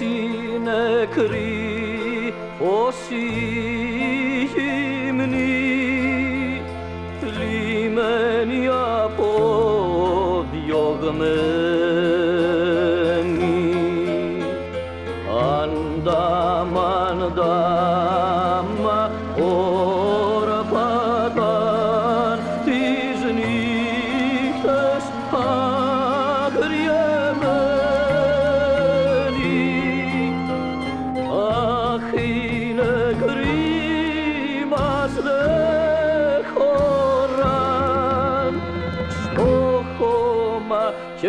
είναι κρύ, όσοι γυμνοί θλιμμένοι από διωγμένοι. Ανταμανταμα 去